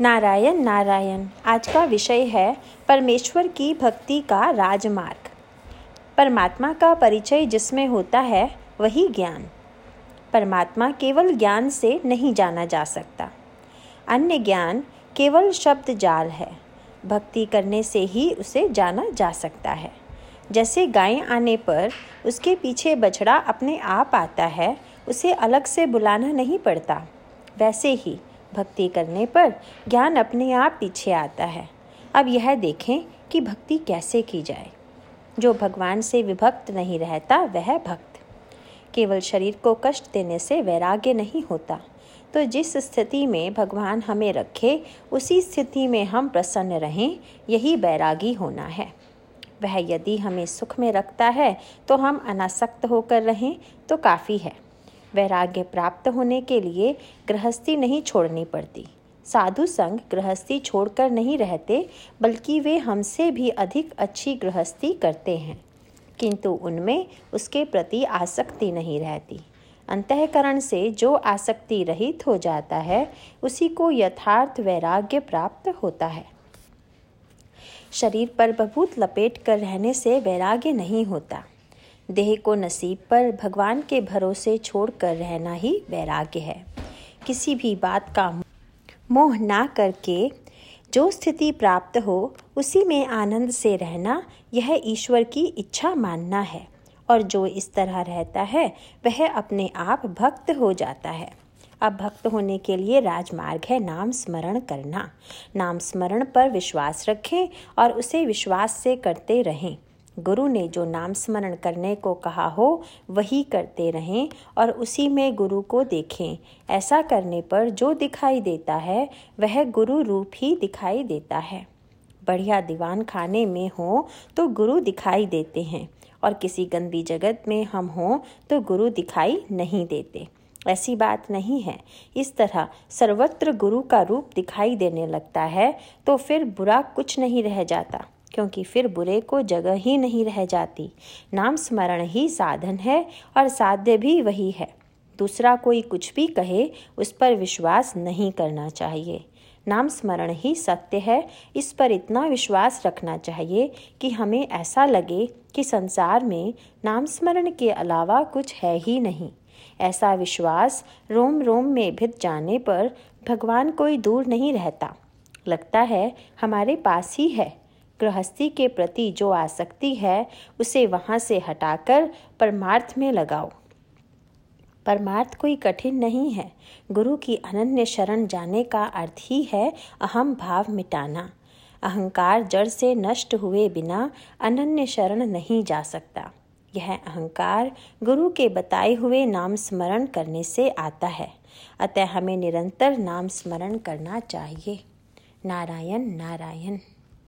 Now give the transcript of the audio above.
नारायण नारायण। आज का विषय है परमेश्वर की भक्ति का राजमार्ग। परमात्मा का परिचय जिसमें होता है, वही ज्ञान। परमात्मा केवल ज्ञान से नहीं जाना जा सकता। अन्य ज्ञान केवल शब्द जाल है। भक्ति करने से ही उसे जाना जा सकता है। जैसे गाय आने पर उसके पीछे बछड़ा अपने आप आता है, उसे अलग से बुलाना नहीं पड़ता। वैसे ही भक्ति करने पर ज्ञान अपने आप पीछे आता है। अब यह देखें कि भक्ति कैसे की जाए। जो भगवान से विभक्त नहीं रहता, वह भक्त। केवल शरीर को कष्ट देने से वैराग्य नहीं होता। तो जिस स्थिति में भगवान हमें रखे, उसी स्थिति में हम प्रसन्न रहें, यही बैरागी होना है। वह यदि हमें सुख में रखता है तो हम अनासक्त होकर रहें तो काफ़ी है। वैराग्य प्राप्त होने के लिए गृहस्थी नहीं छोड़नी पड़ती। साधु संग गृहस्थी छोड़कर नहीं रहते, बल्कि वे हमसे भी अधिक अच्छी गृहस्थी करते हैं। किंतु उनमें उसके प्रति आसक्ति नहीं रहती। अंतकरण से जो आसक्ति रहित हो जाता है, उसी को यथार्थ वैराग्य प्राप्त होता है। शरीर पर बहुत लपेट कर रहने से वैराग्य नहीं होता। देह को नसीब पर भगवान के भरोसे छोड़कर रहना ही वैराग्य है। किसी भी बात का मोह ना करके जो स्थिति प्राप्त हो, उसी में आनंद से रहना यह ईश्वर की इच्छा मानना है और जो इस तरह रहता है, वह अपने आप भक्त हो जाता है। अब भक्त होने के लिए राजमार्ग है नाम स्मरण करना। नाम स्मरण पर विश्वास रखें और उसे विश्वास से करते रहें। गुरु ने जो नाम स्मरण करने को कहा हो, वही करते रहें और उसी में गुरु को देखें। ऐसा करने पर जो दिखाई देता है, वह गुरु रूप ही दिखाई देता है। बढ़िया दीवान खाने में हो तो गुरु दिखाई देते हैं। और किसी गंदी जगत में हम हों तो गुरु दिखाई नहीं देते। ऐसी बात नहीं है। इस तरह सर्वत्र गुरु का रूप दिखाई देने लगता है तो फिर बुरा कुछ नहीं रह जाता। क्योंकि फिर बुरे को जगह ही नहीं रह जाती। नाम स्मरण ही साधन है और साध्य भी वही है। दूसरा कोई कुछ भी कहे, उस पर विश्वास नहीं करना चाहिए। नाम स्मरण ही सत्य है, इस पर इतना विश्वास रखना चाहिए कि हमें ऐसा लगे कि संसार में नाम स्मरण के अलावा कुछ है ही नहीं। ऐसा विश्वास रोम रोम में भित जाने पर भगवान कोई दूर नहीं रहता। लगता है हमारे पास ही है। गृहस्थी के प्रति जो आसक्ति है, उसे वहाँ से हटाकर परमार्थ में लगाओ। परमार्थ कोई कठिन नहीं है। गुरु की अनन्य शरण जाने का अर्थ ही है अहम भाव मिटाना। अहंकार जड़ से नष्ट हुए बिना अनन्य शरण नहीं जा सकता। यह अहंकार गुरु के बताए हुए नाम स्मरण करने से आता है। अतः हमें निरंतर नाम स्मरण करना चाहिए। नारायण नारायण।